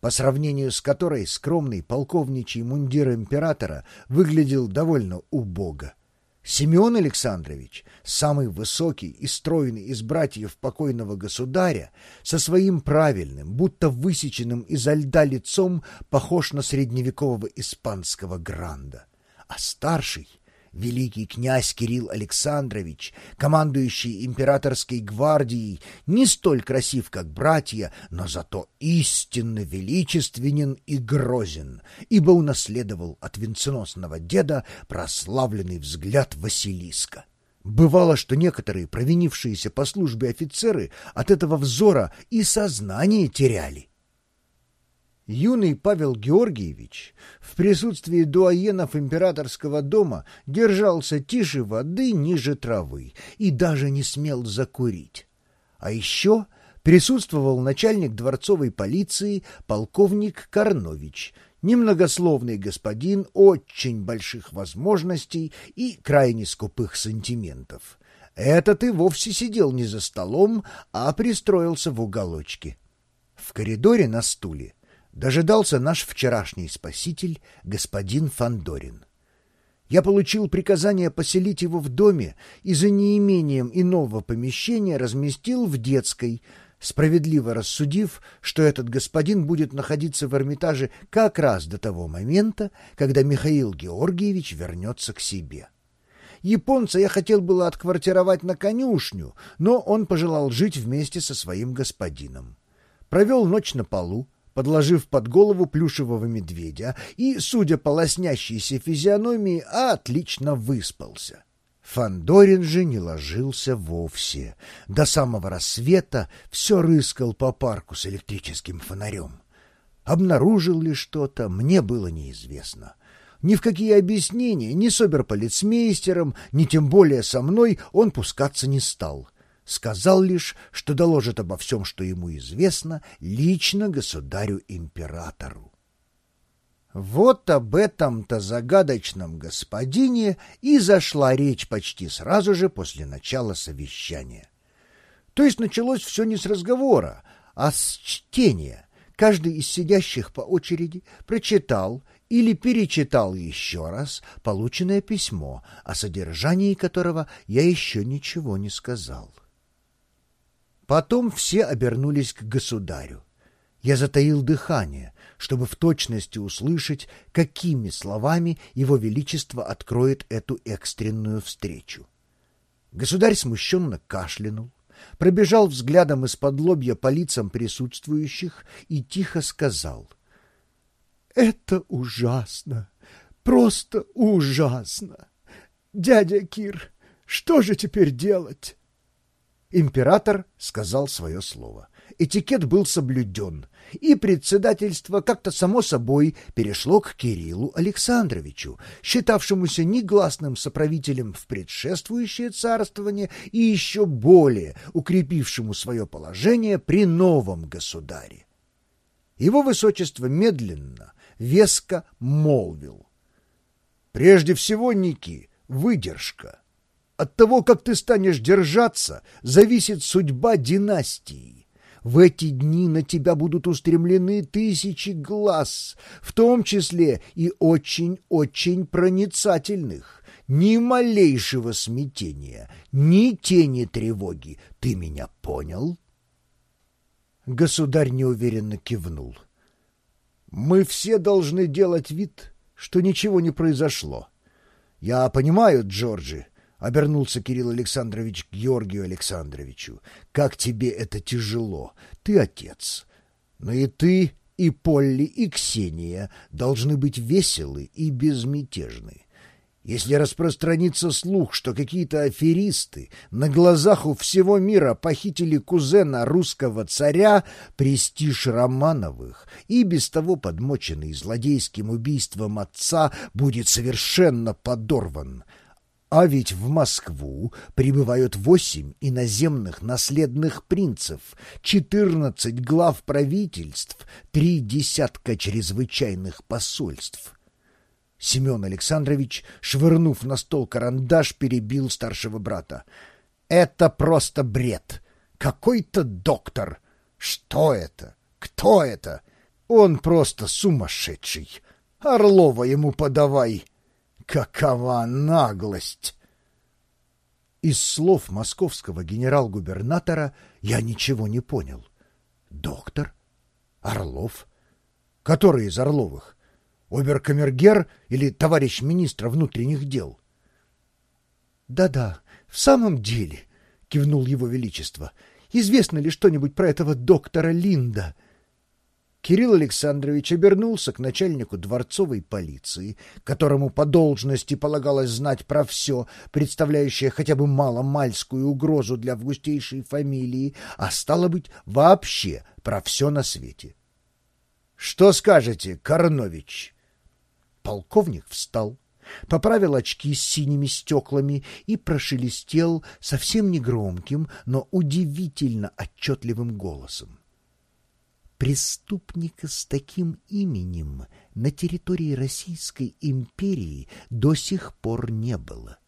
по сравнению с которой скромный полковничий мундир императора выглядел довольно убого. Семен Александрович, самый высокий и стройный из братьев покойного государя, со своим правильным, будто высеченным изо льда лицом, похож на средневекового испанского гранда. А старший, великий князь Кирилл Александрович, командующий императорской гвардией, не столь красив, как братья, но зато истинно величественен и грозен, ибо унаследовал от венценосного деда прославленный взгляд Василиска. Бывало, что некоторые провинившиеся по службе офицеры от этого взора и сознание теряли. Юный Павел Георгиевич в присутствии дуаенов императорского дома держался тише воды ниже травы и даже не смел закурить. А еще присутствовал начальник дворцовой полиции полковник Карнович, немногословный господин очень больших возможностей и крайне скупых сантиментов. Этот и вовсе сидел не за столом, а пристроился в уголочке. В коридоре на стуле дожидался наш вчерашний спаситель, господин Фандорин. Я получил приказание поселить его в доме и за неимением иного помещения разместил в детской, справедливо рассудив, что этот господин будет находиться в Эрмитаже как раз до того момента, когда Михаил Георгиевич вернется к себе. Японца я хотел было отквартировать на конюшню, но он пожелал жить вместе со своим господином. Провел ночь на полу, подложив под голову плюшевого медведя, и, судя по лоснящейся физиономии, отлично выспался. Фандорин же не ложился вовсе. До самого рассвета все рыскал по парку с электрическим фонарем. Обнаружил ли что-то, мне было неизвестно. Ни в какие объяснения, ни с оберполицмейстером, ни тем более со мной он пускаться не стал — сказал лишь, что доложит обо всем, что ему известно, лично государю-императору. Вот об этом-то загадочном господине и зашла речь почти сразу же после начала совещания. То есть началось все не с разговора, а с чтения. Каждый из сидящих по очереди прочитал или перечитал еще раз полученное письмо, о содержании которого я еще ничего не сказал. Потом все обернулись к государю. Я затаил дыхание, чтобы в точности услышать, какими словами его величество откроет эту экстренную встречу. Государь смущенно кашлянул, пробежал взглядом из-под лобья по лицам присутствующих и тихо сказал. — Это ужасно, просто ужасно. Дядя Кир, что же теперь делать? Император сказал свое слово. Этикет был соблюден, и председательство как-то само собой перешло к Кириллу Александровичу, считавшемуся негласным соправителем в предшествующее царствование и еще более укрепившему свое положение при новом государе. Его высочество медленно, веско молвил. «Прежде всего, Ники, выдержка». От того, как ты станешь держаться, зависит судьба династии. В эти дни на тебя будут устремлены тысячи глаз, в том числе и очень-очень проницательных. Ни малейшего смятения, ни тени тревоги. Ты меня понял? Государь неуверенно кивнул. Мы все должны делать вид, что ничего не произошло. Я понимаю, Джорджи, — обернулся Кирилл Александрович к Георгию Александровичу. — Как тебе это тяжело! Ты отец. Но и ты, и Полли, и Ксения должны быть веселы и безмятежны. Если распространится слух, что какие-то аферисты на глазах у всего мира похитили кузена русского царя, престиж Романовых и без того подмоченный злодейским убийством отца будет совершенно подорван — а ведь в Москву прибывают восемь иноземных наследных принцев, четырнадцать глав правительств, три десятка чрезвычайных посольств. Семен Александрович, швырнув на стол карандаш, перебил старшего брата. «Это просто бред! Какой-то доктор! Что это? Кто это? Он просто сумасшедший. Орлова ему подавай. Какова наглость! Из слов московского генерал-губернатора я ничего не понял. Доктор? Орлов? Который из Орловых? Оберкамергер или товарищ министра внутренних дел? Да-да, в самом деле, кивнул его величество. Известно ли что-нибудь про этого доктора Линда? — Кирилл Александрович обернулся к начальнику дворцовой полиции, которому по должности полагалось знать про все, представляющее хотя бы маломальскую угрозу для августейшей фамилии, а стало быть, вообще про все на свете. — Что скажете, Корнович? Полковник встал, поправил очки с синими стеклами и прошелестел совсем негромким, но удивительно отчетливым голосом. Преступника с таким именем на территории Российской империи до сих пор не было.